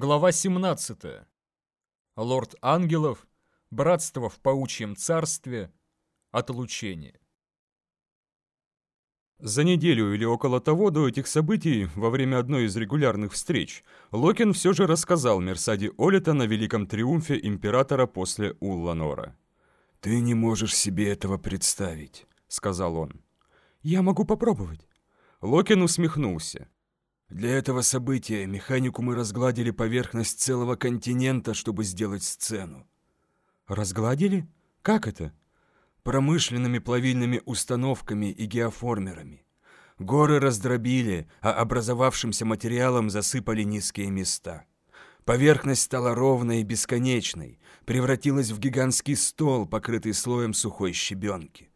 Глава 17. Лорд Ангелов. Братство в паучьем царстве. Отлучение. За неделю или около того до этих событий, во время одной из регулярных встреч, Локин все же рассказал Мерсаде Олитон о великом триумфе императора после Улланора. «Ты не можешь себе этого представить», — сказал он. «Я могу попробовать». Локин усмехнулся. Для этого события механику мы разгладили поверхность целого континента, чтобы сделать сцену. Разгладили? Как это? Промышленными плавильными установками и геоформерами. Горы раздробили, а образовавшимся материалом засыпали низкие места. Поверхность стала ровной и бесконечной, превратилась в гигантский стол, покрытый слоем сухой щебенки.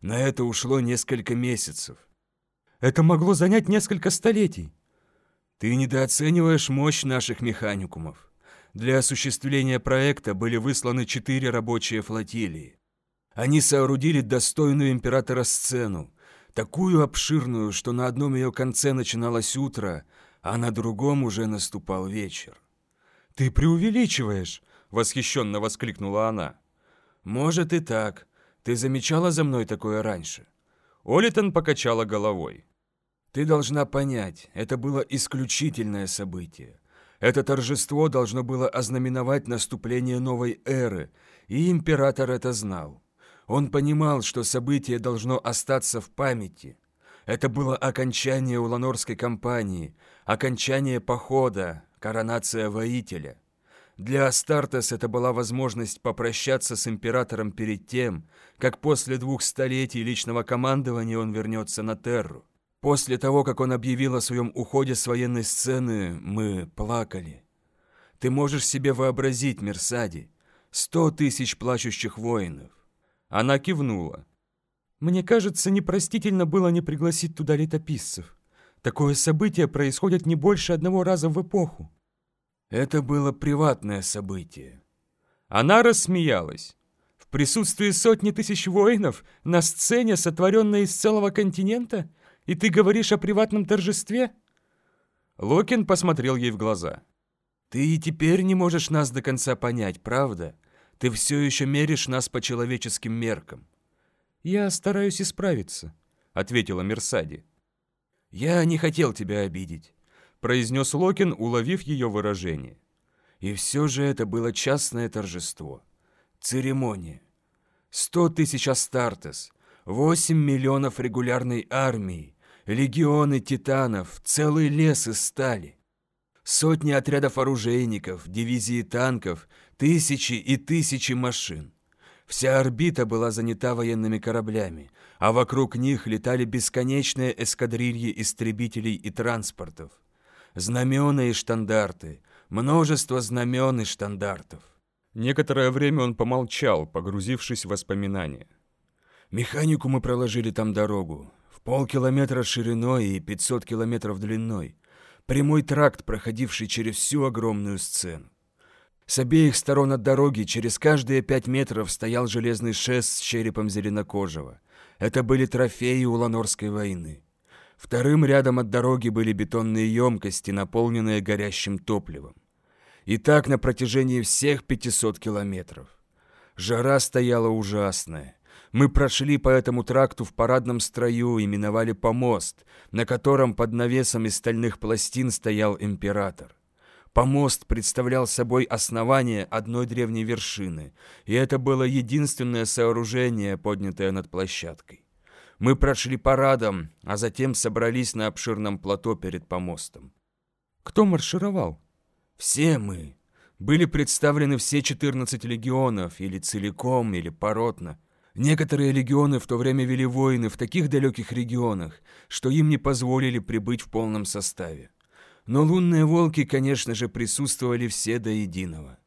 На это ушло несколько месяцев. Это могло занять несколько столетий. Ты недооцениваешь мощь наших механикумов. Для осуществления проекта были высланы четыре рабочие флотилии. Они соорудили достойную императора сцену, такую обширную, что на одном ее конце начиналось утро, а на другом уже наступал вечер. «Ты преувеличиваешь!» — восхищенно воскликнула она. «Может и так. Ты замечала за мной такое раньше?» Олитон покачала головой. Ты должна понять, это было исключительное событие. Это торжество должно было ознаменовать наступление новой эры, и император это знал. Он понимал, что событие должно остаться в памяти. Это было окончание Уланорской кампании, окончание похода, коронация воителя. Для Астартес это была возможность попрощаться с императором перед тем, как после двух столетий личного командования он вернется на Терру. После того, как он объявил о своем уходе с военной сцены, мы плакали. Ты можешь себе вообразить, Мерсади, сто тысяч плачущих воинов. Она кивнула. Мне кажется, непростительно было не пригласить туда летописцев. Такое событие происходит не больше одного раза в эпоху. Это было приватное событие. Она рассмеялась. В присутствии сотни тысяч воинов на сцене, сотворенной из целого континента, и ты говоришь о приватном торжестве?» Локин посмотрел ей в глаза. «Ты и теперь не можешь нас до конца понять, правда? Ты все еще меришь нас по человеческим меркам». «Я стараюсь исправиться», — ответила Мерсади. «Я не хотел тебя обидеть», — произнес Локин, уловив ее выражение. «И все же это было частное торжество. Церемония. Сто тысяч Астартес, восемь миллионов регулярной армии, легионы титанов, целый лес из стали. Сотни отрядов оружейников, дивизии танков, тысячи и тысячи машин. Вся орбита была занята военными кораблями, а вокруг них летали бесконечные эскадрильи истребителей и транспортов. Знамена и штандарты, множество знамен и штандартов. Некоторое время он помолчал, погрузившись в воспоминания. Механику мы проложили там дорогу, Полкилометра шириной и 500 километров длиной. Прямой тракт, проходивший через всю огромную сцену. С обеих сторон от дороги через каждые пять метров стоял железный шест с черепом зеленокожего. Это были трофеи Уланорской войны. Вторым рядом от дороги были бетонные емкости, наполненные горящим топливом. И так на протяжении всех 500 километров. Жара стояла ужасная. Мы прошли по этому тракту в парадном строю и миновали помост, на котором под навесом из стальных пластин стоял император. Помост представлял собой основание одной древней вершины, и это было единственное сооружение, поднятое над площадкой. Мы прошли парадом, а затем собрались на обширном плато перед помостом. Кто маршировал? Все мы. Были представлены все 14 легионов, или целиком, или поротно. Некоторые легионы в то время вели войны в таких далеких регионах, что им не позволили прибыть в полном составе. Но лунные волки, конечно же, присутствовали все до единого.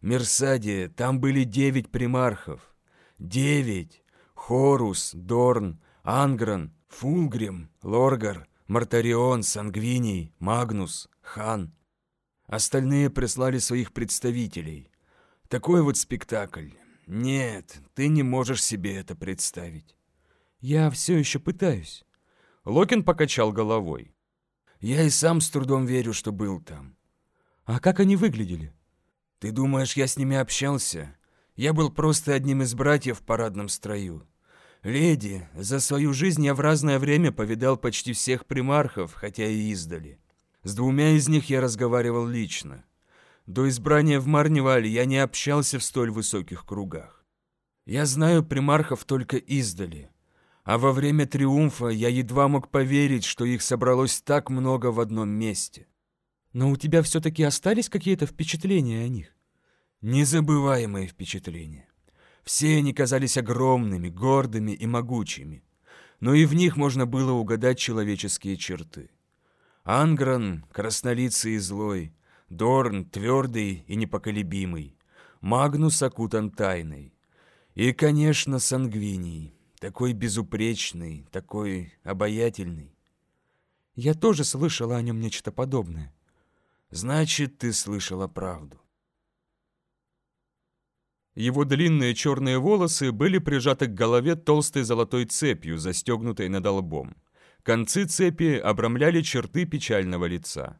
Мерсаде там были девять примархов. Девять! Хорус, Дорн, Ангран, Фулгрим, Лоргар, Мартарион, Сангвиний, Магнус, Хан. Остальные прислали своих представителей. Такой вот спектакль. Нет, ты не можешь себе это представить. Я все еще пытаюсь. Локин покачал головой. Я и сам с трудом верю, что был там. А как они выглядели? Ты думаешь, я с ними общался? Я был просто одним из братьев в парадном строю. Леди, за свою жизнь я в разное время повидал почти всех примархов, хотя и издали. С двумя из них я разговаривал лично. До избрания в Марневале я не общался в столь высоких кругах. Я знаю примархов только издали. А во время триумфа я едва мог поверить, что их собралось так много в одном месте. Но у тебя все-таки остались какие-то впечатления о них? Незабываемые впечатления. Все они казались огромными, гордыми и могучими. Но и в них можно было угадать человеческие черты. Ангран — краснолицый и злой, Дорн — твердый и непоколебимый, Магнус окутан тайной. И, конечно, Сангвиний, такой безупречный, такой обаятельный. Я тоже слышала о нем нечто подобное. Значит, ты слышала правду. Его длинные черные волосы были прижаты к голове толстой золотой цепью, застегнутой над лбом. Концы цепи обрамляли черты печального лица.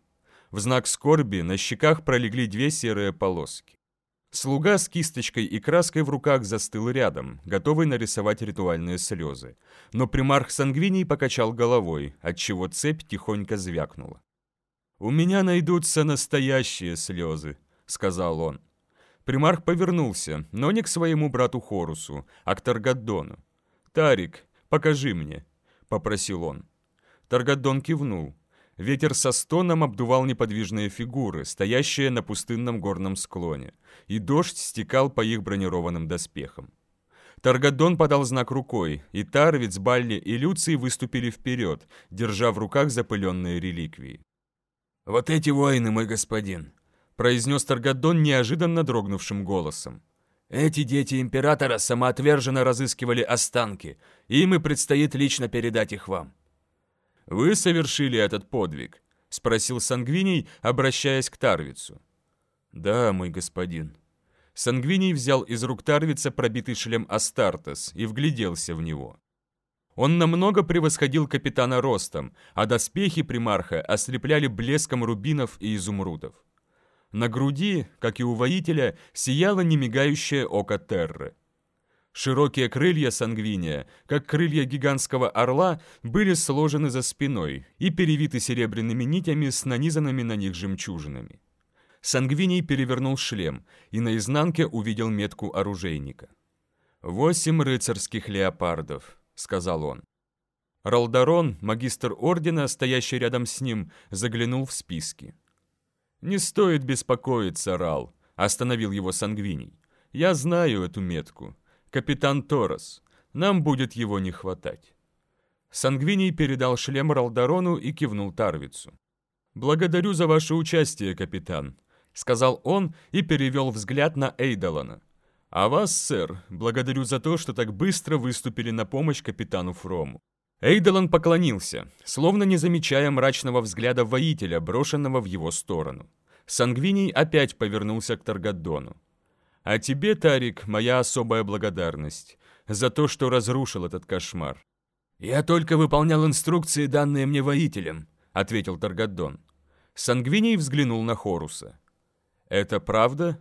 В знак скорби на щеках пролегли две серые полоски. Слуга с кисточкой и краской в руках застыл рядом, готовый нарисовать ритуальные слезы. Но примарх Сангвиний покачал головой, отчего цепь тихонько звякнула. «У меня найдутся настоящие слезы», — сказал он. Примарх повернулся, но не к своему брату Хорусу, а к Таргаддону. «Тарик, покажи мне», — попросил он. Таргаддон кивнул. Ветер со стоном обдувал неподвижные фигуры, стоящие на пустынном горном склоне, и дождь стекал по их бронированным доспехам. Таргадон подал знак рукой, и Тарвиц, Балли и Люций выступили вперед, держа в руках запыленные реликвии. «Вот эти воины, мой господин», — произнес Таргадон неожиданно дрогнувшим голосом. «Эти дети Императора самоотверженно разыскивали останки, и им и предстоит лично передать их вам». «Вы совершили этот подвиг?» — спросил Сангвиний, обращаясь к Тарвицу. «Да, мой господин». Сангвиний взял из рук Тарвица пробитый шлем Астартес и вгляделся в него. Он намного превосходил капитана ростом, а доспехи примарха ослепляли блеском рубинов и изумрудов. На груди, как и у воителя, сияло немигающее око Терры. Широкие крылья сангвиния, как крылья гигантского орла, были сложены за спиной и перевиты серебряными нитями с нанизанными на них жемчужинами. Сангвиний перевернул шлем и на изнанке увидел метку оружейника. «Восемь рыцарских леопардов», — сказал он. Ралдарон, магистр ордена, стоящий рядом с ним, заглянул в списки. «Не стоит беспокоиться, Рал», — остановил его Сангвиний. «Я знаю эту метку. Капитан Торос. Нам будет его не хватать». Сангвиний передал шлем Ралдарону и кивнул Тарвицу. «Благодарю за ваше участие, капитан», — сказал он и перевел взгляд на Эйдолана. «А вас, сэр, благодарю за то, что так быстро выступили на помощь капитану Фрому». Эйдолан поклонился, словно не замечая мрачного взгляда воителя, брошенного в его сторону. Сангвиний опять повернулся к Таргаддону. «А тебе, Тарик, моя особая благодарность за то, что разрушил этот кошмар». «Я только выполнял инструкции, данные мне воителем», — ответил Таргаддон. Сангвиний взглянул на Хоруса. «Это правда?»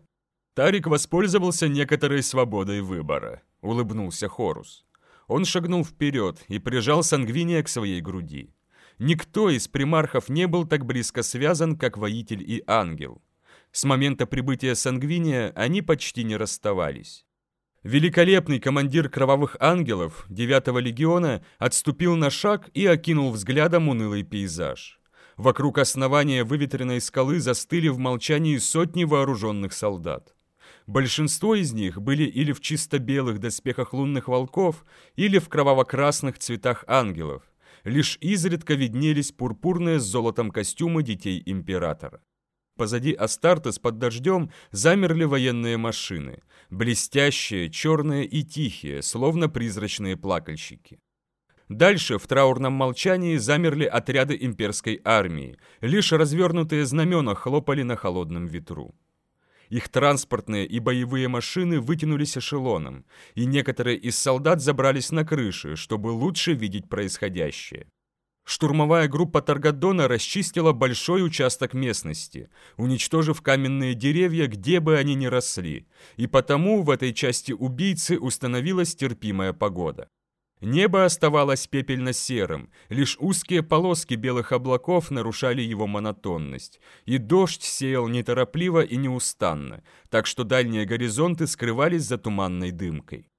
Тарик воспользовался некоторой свободой выбора, улыбнулся Хорус. Он шагнул вперед и прижал Сангвиния к своей груди. Никто из примархов не был так близко связан, как воитель и ангел. С момента прибытия Сангвиния они почти не расставались. Великолепный командир кровавых ангелов девятого легиона отступил на шаг и окинул взглядом унылый пейзаж. Вокруг основания выветренной скалы застыли в молчании сотни вооруженных солдат. Большинство из них были или в чисто белых доспехах лунных волков, или в кроваво-красных цветах ангелов. Лишь изредка виднелись пурпурные с золотом костюмы детей императора. Позади Астартес под дождем замерли военные машины, блестящие, черные и тихие, словно призрачные плакальщики. Дальше в траурном молчании замерли отряды имперской армии, лишь развернутые знамена хлопали на холодном ветру. Их транспортные и боевые машины вытянулись эшелоном, и некоторые из солдат забрались на крыши, чтобы лучше видеть происходящее. Штурмовая группа Таргадона расчистила большой участок местности, уничтожив каменные деревья, где бы они ни росли, и потому в этой части убийцы установилась терпимая погода. Небо оставалось пепельно-серым, лишь узкие полоски белых облаков нарушали его монотонность, и дождь сеял неторопливо и неустанно, так что дальние горизонты скрывались за туманной дымкой.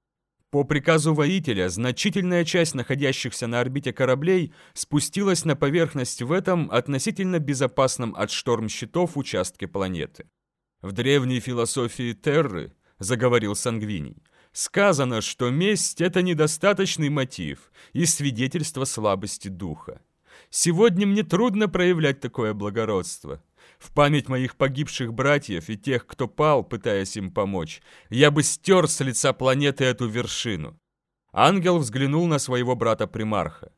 По приказу воителя, значительная часть находящихся на орбите кораблей спустилась на поверхность в этом относительно безопасном от шторм-щитов участке планеты. В древней философии Терры, заговорил Сангвиний, Сказано, что месть – это недостаточный мотив и свидетельство слабости духа. Сегодня мне трудно проявлять такое благородство. В память моих погибших братьев и тех, кто пал, пытаясь им помочь, я бы стер с лица планеты эту вершину. Ангел взглянул на своего брата-примарха.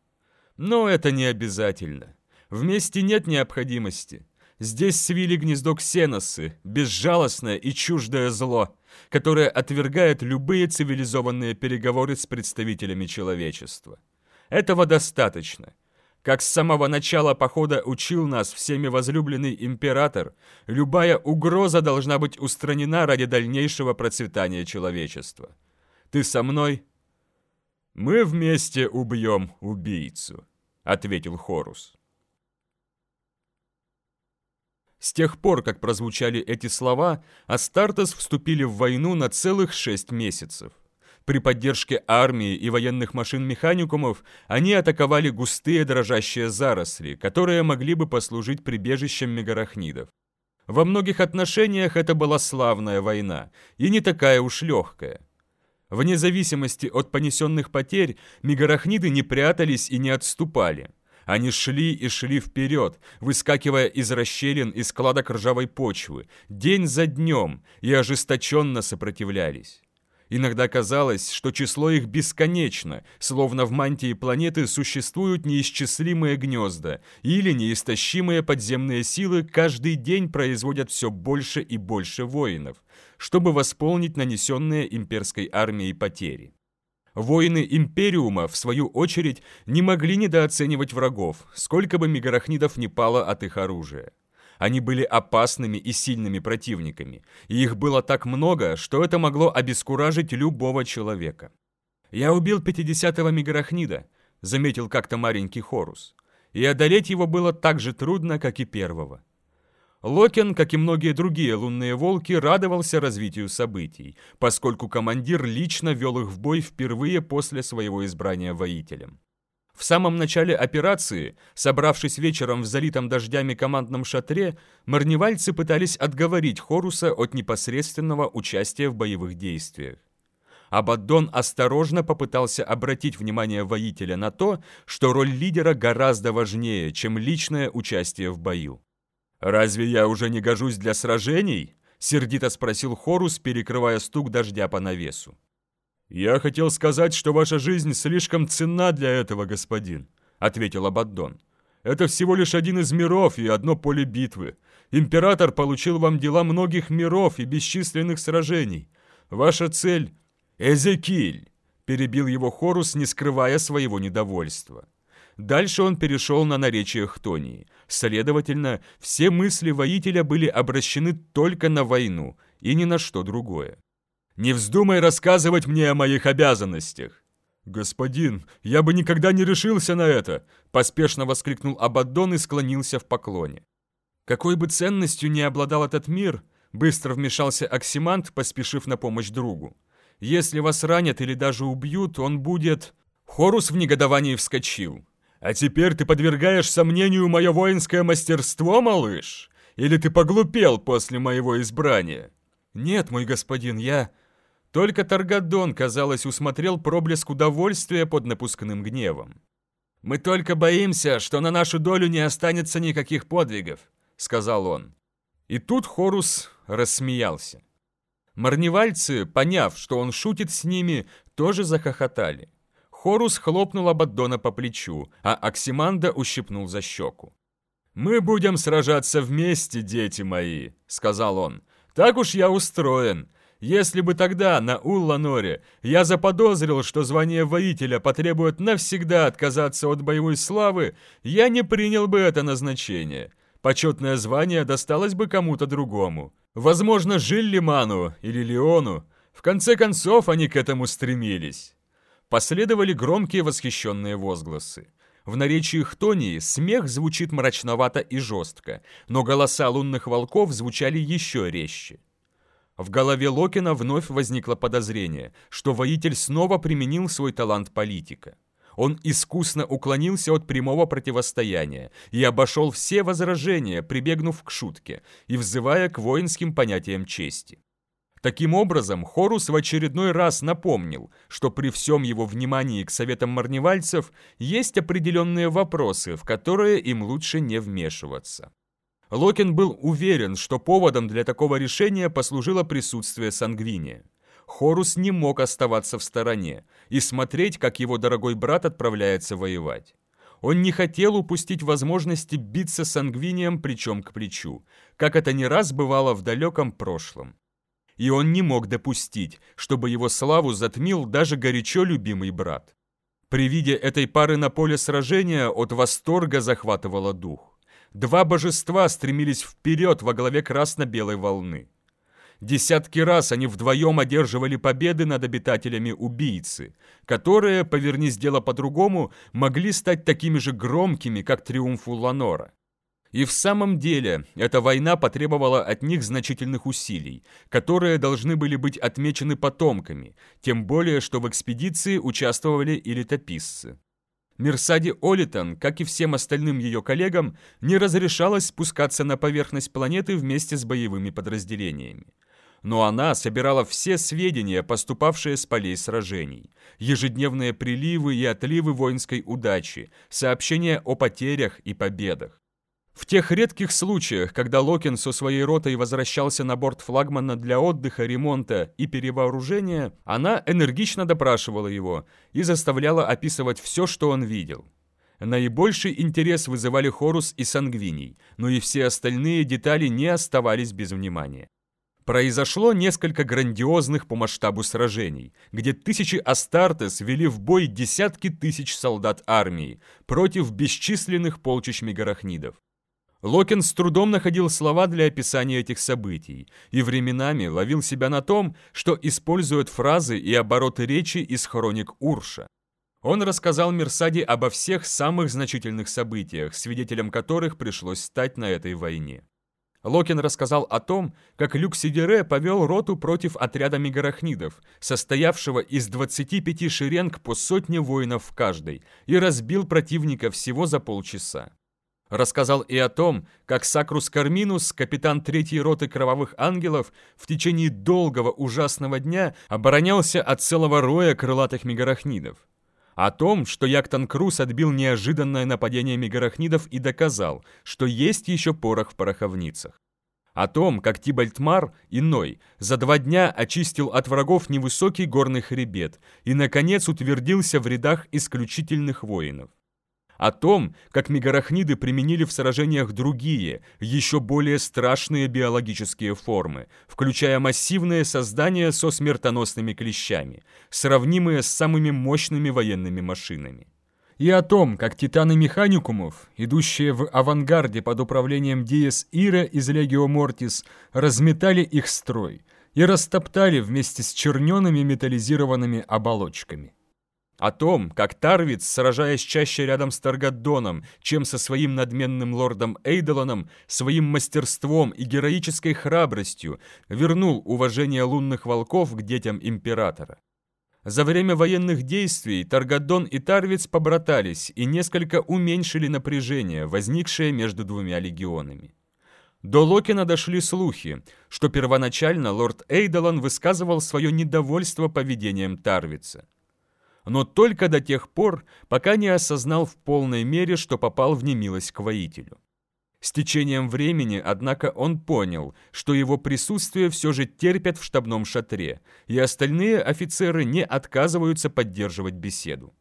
Но это не обязательно. Вместе нет необходимости. Здесь свили гнездо ксеносы, безжалостное и чуждое зло, которое отвергает любые цивилизованные переговоры с представителями человечества. Этого достаточно. Как с самого начала похода учил нас всеми возлюбленный император, любая угроза должна быть устранена ради дальнейшего процветания человечества. Ты со мной? Мы вместе убьем убийцу, ответил Хорус. С тех пор, как прозвучали эти слова, Астартес вступили в войну на целых шесть месяцев. При поддержке армии и военных машин-механикумов они атаковали густые дрожащие заросли, которые могли бы послужить прибежищем мегарахнидов. Во многих отношениях это была славная война, и не такая уж легкая. Вне зависимости от понесенных потерь, мегарахниды не прятались и не отступали – они шли и шли вперед, выскакивая из расщелин и складок ржавой почвы, день за днем, и ожесточенно сопротивлялись. Иногда казалось, что число их бесконечно, словно в мантии планеты существуют неисчислимые гнезда, или неистощимые подземные силы каждый день производят все больше и больше воинов, чтобы восполнить нанесенные имперской армией потери. Воины Империума, в свою очередь, не могли недооценивать врагов, сколько бы мегарахнидов не пало от их оружия. Они были опасными и сильными противниками, и их было так много, что это могло обескуражить любого человека. «Я убил 50-го мегарахнида», — заметил как-то маленький Хорус, и одолеть его было так же трудно, как и первого. Локен, как и многие другие лунные волки, радовался развитию событий, поскольку командир лично вел их в бой впервые после своего избрания воителем. В самом начале операции, собравшись вечером в залитом дождями командном шатре, марневальцы пытались отговорить Хоруса от непосредственного участия в боевых действиях. Абаддон осторожно попытался обратить внимание воителя на то, что роль лидера гораздо важнее, чем личное участие в бою. «Разве я уже не гожусь для сражений?» — сердито спросил Хорус, перекрывая стук дождя по навесу. «Я хотел сказать, что ваша жизнь слишком ценна для этого, господин», — ответил Абаддон. «Это всего лишь один из миров и одно поле битвы. Император получил вам дела многих миров и бесчисленных сражений. Ваша цель — Эзекиль», — перебил его Хорус, не скрывая своего недовольства. Дальше он перешел на наречие Хтонии. Следовательно, все мысли воителя были обращены только на войну и ни на что другое. «Не вздумай рассказывать мне о моих обязанностях!» «Господин, я бы никогда не решился на это!» Поспешно воскликнул Абаддон и склонился в поклоне. Какой бы ценностью ни обладал этот мир, быстро вмешался Оксимант, поспешив на помощь другу. Если вас ранят или даже убьют, он будет... Хорус в негодовании вскочил. А теперь ты подвергаешь сомнению мое воинское мастерство, малыш? Или ты поглупел после моего избрания? Нет, мой господин, я... Только Таргадон, казалось, усмотрел проблеск удовольствия под напускным гневом. «Мы только боимся, что на нашу долю не останется никаких подвигов», — сказал он. И тут Хорус рассмеялся. Марневальцы, поняв, что он шутит с ними, тоже захохотали. Хорус хлопнул Абаддона по плечу, а Оксиманда ущипнул за щеку. «Мы будем сражаться вместе, дети мои», — сказал он. «Так уж я устроен. Если бы тогда на Улланоре я заподозрил, что звание воителя потребует навсегда отказаться от боевой славы, я не принял бы это назначение. Почетное звание досталось бы кому-то другому. Возможно, Жиллиману или Леону. В конце концов, они к этому стремились. Последовали громкие восхищенные возгласы. В наречии Хтонии смех звучит мрачновато и жестко, но голоса лунных волков звучали еще резче. В голове Локина вновь возникло подозрение, что воитель снова применил свой талант политика. Он искусно уклонился от прямого противостояния и обошел все возражения, прибегнув к шутке и взывая к воинским понятиям чести. Таким образом, Хорус в очередной раз напомнил, что при всем его внимании к советам марневальцев есть определенные вопросы, в которые им лучше не вмешиваться. Локин был уверен, что поводом для такого решения послужило присутствие Сангвиния. Хорус не мог оставаться в стороне и смотреть, как его дорогой брат отправляется воевать. Он не хотел упустить возможности биться с Сангвинием плечом к плечу, как это не раз бывало в далеком прошлом. И он не мог допустить, чтобы его славу затмил даже горячо любимый брат. При виде этой пары на поле сражения от восторга захватывало дух. Два божества стремились вперед во главе красно-белой волны. Десятки раз они вдвоем одерживали победы над обитателями убийцы, которые, повернись дело по-другому, могли стать такими же громкими, как триумф Ланора. И в самом деле, эта война потребовала от них значительных усилий, которые должны были быть отмечены потомками, тем более, что в экспедиции участвовали и летописцы. Мерсади Олитон, как и всем остальным ее коллегам, не разрешалось спускаться на поверхность планеты вместе с боевыми подразделениями. Но она собирала все сведения, поступавшие с полей сражений, ежедневные приливы и отливы воинской удачи, сообщения о потерях и победах. В тех редких случаях, когда Локин со своей ротой возвращался на борт флагмана для отдыха, ремонта и перевооружения, она энергично допрашивала его и заставляла описывать все, что он видел. Наибольший интерес вызывали Хорус и Сангвиний, но и все остальные детали не оставались без внимания. Произошло несколько грандиозных по масштабу сражений, где тысячи Астартес вели в бой десятки тысяч солдат армии против бесчисленных полчищ мегарахнидов. Локин с трудом находил слова для описания этих событий и временами ловил себя на том, что использует фразы и обороты речи из хроник Урша. Он рассказал Мерсаде обо всех самых значительных событиях, свидетелем которых пришлось стать на этой войне. Локин рассказал о том, как Люк Сидере повел роту против отряда мегарахнидов, состоявшего из 25 шеренг по сотне воинов в каждой, и разбил противника всего за полчаса. Рассказал и о том, как Сакрус Карминус, капитан третьей роты Кровавых Ангелов, в течение долгого ужасного дня оборонялся от целого роя крылатых мегарахнидов. О том, что Яктан Крус отбил неожиданное нападение мегарахнидов и доказал, что есть еще порох в пороховницах. О том, как Тибальтмар, иной, за два дня очистил от врагов невысокий горный хребет и, наконец, утвердился в рядах исключительных воинов о том, как мегарахниды применили в сражениях другие, еще более страшные биологические формы, включая массивные создания со смертоносными клещами, сравнимые с самыми мощными военными машинами. И о том, как титаны механикумов, идущие в авангарде под управлением Диес Ира из Легио Мортис, разметали их строй и растоптали вместе с черненными металлизированными оболочками. О том, как Тарвиц, сражаясь чаще рядом с Таргадоном, чем со своим надменным лордом Эйдолоном, своим мастерством и героической храбростью вернул уважение лунных волков к детям Императора. За время военных действий Таргадон и Тарвиц побратались и несколько уменьшили напряжение, возникшее между двумя легионами. До Локина дошли слухи, что первоначально лорд Эйдолон высказывал свое недовольство поведением Тарвица но только до тех пор, пока не осознал в полной мере, что попал в немилость к воителю. С течением времени, однако, он понял, что его присутствие все же терпят в штабном шатре, и остальные офицеры не отказываются поддерживать беседу.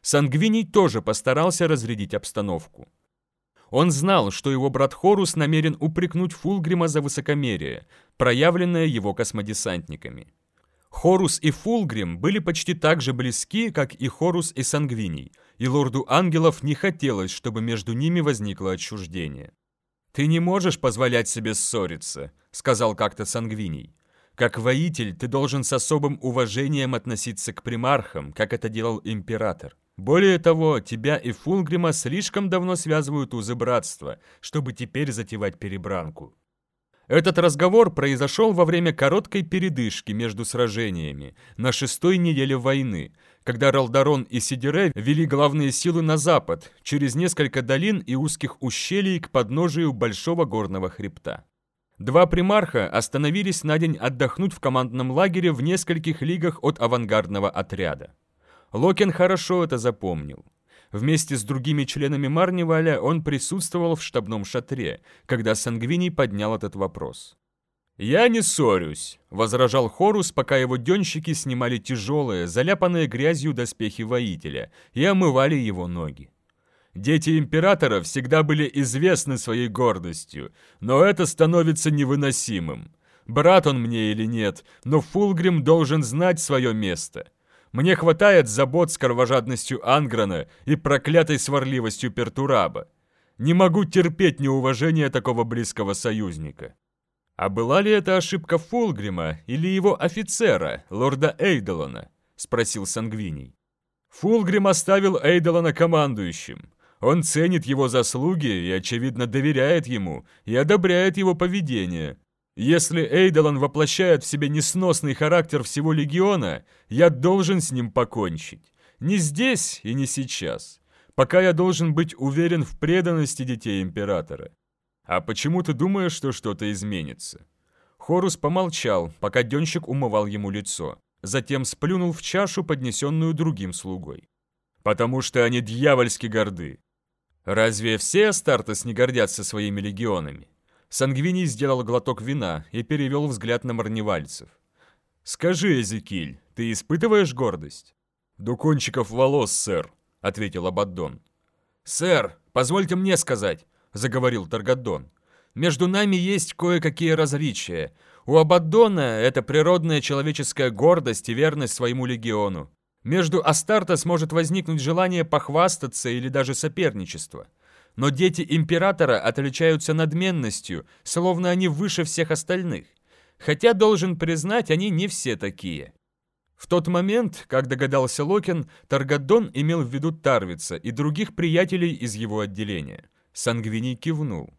Сангвиний тоже постарался разрядить обстановку. Он знал, что его брат Хорус намерен упрекнуть Фулгрима за высокомерие, проявленное его космодесантниками. Хорус и Фулгрим были почти так же близки, как и Хорус и Сангвиний, и лорду ангелов не хотелось, чтобы между ними возникло отчуждение. «Ты не можешь позволять себе ссориться», — сказал как-то Сангвиний. «Как воитель ты должен с особым уважением относиться к примархам, как это делал император. Более того, тебя и Фулгрима слишком давно связывают узы братства, чтобы теперь затевать перебранку. Этот разговор произошел во время короткой передышки между сражениями, на шестой неделе войны, когда Ралдарон и Сидире вели главные силы на запад, через несколько долин и узких ущелий к подножию большого горного хребта. Два примарха остановились на день отдохнуть в командном лагере в нескольких лигах от авангардного отряда. Локен хорошо это запомнил. Вместе с другими членами Марниваля он присутствовал в штабном шатре, когда Сангвиний поднял этот вопрос. «Я не ссорюсь», — возражал Хорус, пока его денщики снимали тяжелые, заляпанные грязью доспехи воителя и омывали его ноги. Дети Императора всегда были известны своей гордостью, но это становится невыносимым. Брат он мне или нет, но Фулгрим должен знать свое место. Мне хватает забот с кровожадностью Анграна и проклятой сварливостью Пертураба. Не могу терпеть неуважение такого близкого союзника. А была ли это ошибка Фулгрима или его офицера, лорда Эйдолона? Спросил Сангвиний. Фулгрим оставил Эйдолона командующим. Он ценит его заслуги и, очевидно, доверяет ему и одобряет его поведение. Если Эйдолон воплощает в себе несносный характер всего Легиона, я должен с ним покончить. Не здесь и не сейчас. Пока я должен быть уверен в преданности детей Императора. А почему ты думаешь, что что-то изменится?» Хорус помолчал, пока Денщик умывал ему лицо. Затем сплюнул в чашу, поднесенную другим слугой. «Потому что они дьявольски горды. Разве все Астартес не гордятся своими легионами? Сангвиний сделал глоток вина и перевел взгляд на марневальцев. «Скажи, Эзекиль, ты испытываешь гордость?» «До кончиков волос, сэр», — ответил Абаддон. «Сэр, позвольте мне сказать», — заговорил Таргаддон. «Между нами есть кое-какие различия. У Абаддона это природная человеческая гордость и верность своему легиону. Между Астартес может возникнуть желание похвастаться или даже соперничество но дети императора отличаются надменностью, словно они выше всех остальных. Хотя, должен признать, они не все такие. В тот момент, как догадался Локин, Таргадон имел в виду Тарвица и других приятелей из его отделения. Сангвиний кивнул.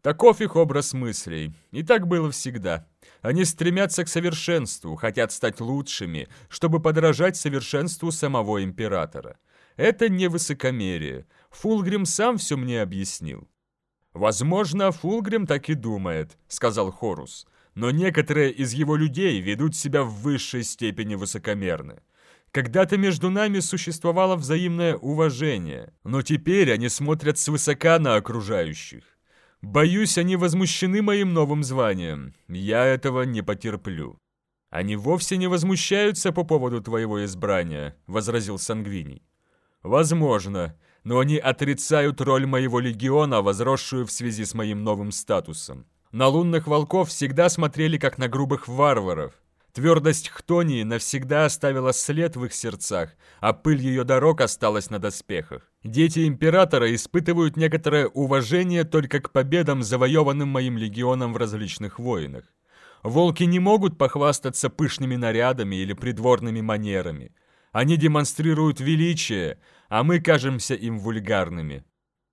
Таков их образ мыслей, и так было всегда. Они стремятся к совершенству, хотят стать лучшими, чтобы подражать совершенству самого императора. Это не высокомерие. Фулгрим сам все мне объяснил. «Возможно, Фулгрим так и думает», — сказал Хорус. «Но некоторые из его людей ведут себя в высшей степени высокомерно. Когда-то между нами существовало взаимное уважение, но теперь они смотрят свысока на окружающих. Боюсь, они возмущены моим новым званием. Я этого не потерплю». «Они вовсе не возмущаются по поводу твоего избрания», — возразил Сангвиний. «Возможно, но они отрицают роль моего легиона, возросшую в связи с моим новым статусом. На лунных волков всегда смотрели как на грубых варваров. Твердость Хтонии навсегда оставила след в их сердцах, а пыль ее дорог осталась на доспехах. Дети Императора испытывают некоторое уважение только к победам, завоеванным моим легионом в различных войнах. Волки не могут похвастаться пышными нарядами или придворными манерами. Они демонстрируют величие, а мы кажемся им вульгарными.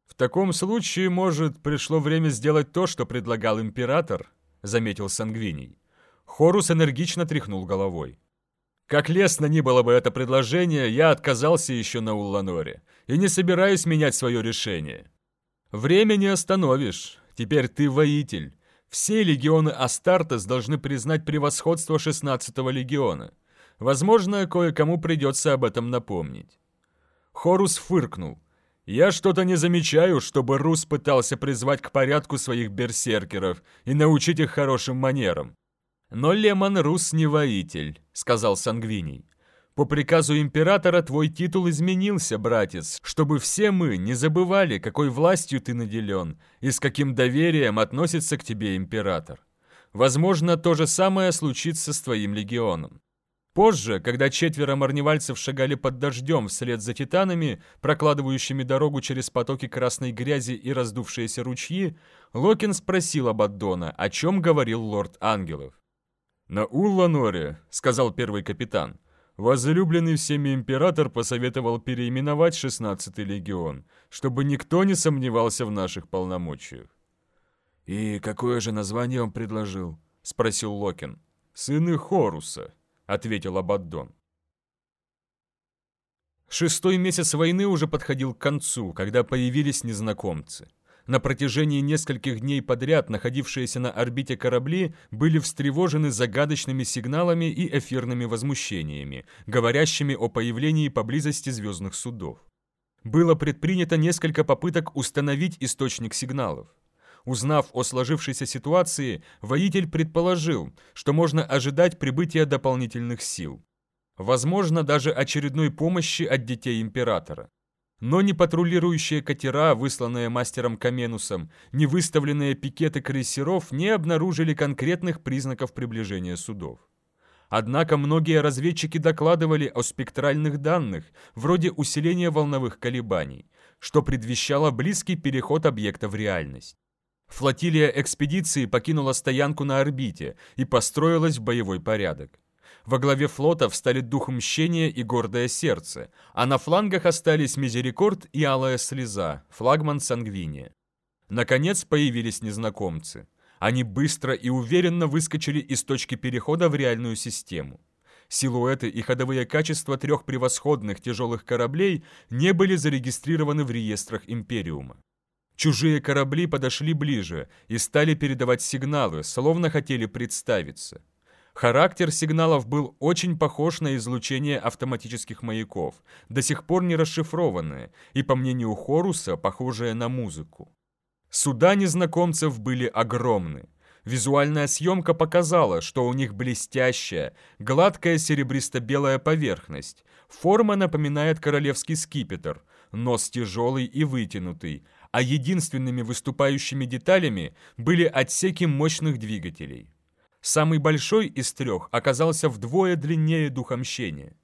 В таком случае, может, пришло время сделать то, что предлагал император, заметил Сангвиний. Хорус энергично тряхнул головой. Как лестно ни было бы это предложение, я отказался еще на Улланоре и не собираюсь менять свое решение. Время не остановишь, теперь ты воитель. Все легионы Астартес должны признать превосходство 16-го легиона. Возможно, кое-кому придется об этом напомнить. Хорус фыркнул. «Я что-то не замечаю, чтобы Рус пытался призвать к порядку своих берсеркеров и научить их хорошим манерам». «Но Лемон Рус не воитель», — сказал Сангвиний. По приказу императора твой титул изменился, братец, чтобы все мы не забывали, какой властью ты наделен и с каким доверием относится к тебе император. Возможно, то же самое случится с твоим легионом. Позже, когда четверо марневальцев шагали под дождем вслед за титанами, прокладывающими дорогу через потоки красной грязи и раздувшиеся ручьи, Локин спросил Абаддона, о чем говорил лорд Ангелов. «На Улланоре», — сказал первый капитан, — «возлюбленный всеми император посоветовал переименовать 16-й легион, чтобы никто не сомневался в наших полномочиях». «И какое же название он предложил?» — спросил Локин. «Сыны Хоруса», ответил Абаддон. Шестой месяц войны уже подходил к концу, когда появились незнакомцы. На протяжении нескольких дней подряд находившиеся на орбите корабли были встревожены загадочными сигналами и эфирными возмущениями, говорящими о появлении поблизости звездных судов. Было предпринято несколько попыток установить источник сигналов. Узнав о сложившейся ситуации, воитель предположил, что можно ожидать прибытия дополнительных сил. Возможно, даже очередной помощи от детей Императора. Но ни патрулирующие катера, высланные мастером Каменусом, ни выставленные пикеты крейсеров не обнаружили конкретных признаков приближения судов. Однако многие разведчики докладывали о спектральных данных, вроде усиления волновых колебаний, что предвещало близкий переход объекта в реальность. Флотилия экспедиции покинула стоянку на орбите и построилась в боевой порядок. Во главе флота встали дух мщения и гордое сердце, а на флангах остались Мизерикорд и Алая Слеза, флагман Сангвиния. Наконец появились незнакомцы. Они быстро и уверенно выскочили из точки перехода в реальную систему. Силуэты и ходовые качества трех превосходных тяжелых кораблей не были зарегистрированы в реестрах Империума. Чужие корабли подошли ближе и стали передавать сигналы, словно хотели представиться. Характер сигналов был очень похож на излучение автоматических маяков, до сих пор не расшифрованные, и, по мнению Хоруса, похожие на музыку. Суда незнакомцев были огромны. Визуальная съемка показала, что у них блестящая, гладкая серебристо-белая поверхность. Форма напоминает королевский скипетр, нос тяжелый и вытянутый, а единственными выступающими деталями были отсеки мощных двигателей. Самый большой из трех оказался вдвое длиннее духомщения.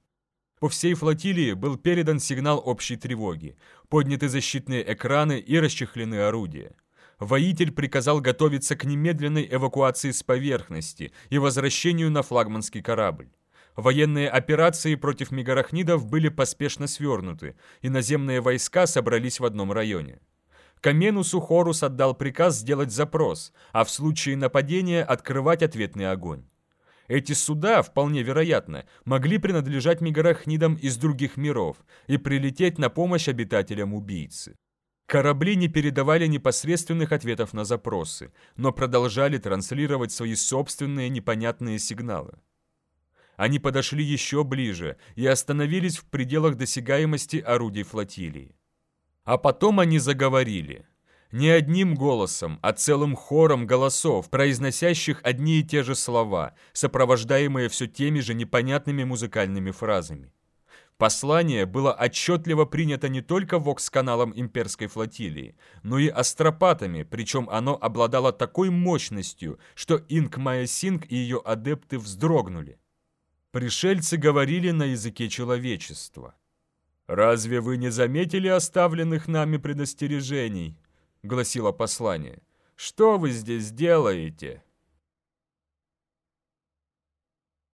По всей флотилии был передан сигнал общей тревоги, подняты защитные экраны и расчехлены орудия. Воитель приказал готовиться к немедленной эвакуации с поверхности и возвращению на флагманский корабль. Военные операции против мегарахнидов были поспешно свернуты, и наземные войска собрались в одном районе. Каменусу Хорус отдал приказ сделать запрос, а в случае нападения открывать ответный огонь. Эти суда, вполне вероятно, могли принадлежать мегарахнидам из других миров и прилететь на помощь обитателям убийцы. Корабли не передавали непосредственных ответов на запросы, но продолжали транслировать свои собственные непонятные сигналы. Они подошли еще ближе и остановились в пределах досягаемости орудий флотилии. А потом они заговорили. Не одним голосом, а целым хором голосов, произносящих одни и те же слова, сопровождаемые все теми же непонятными музыкальными фразами. Послание было отчетливо принято не только вокс-каналом имперской флотилии, но и астропатами, причем оно обладало такой мощностью, что Инк Майя Синг и ее адепты вздрогнули. Пришельцы говорили на языке человечества. «Разве вы не заметили оставленных нами предостережений?» — гласило послание. «Что вы здесь делаете?»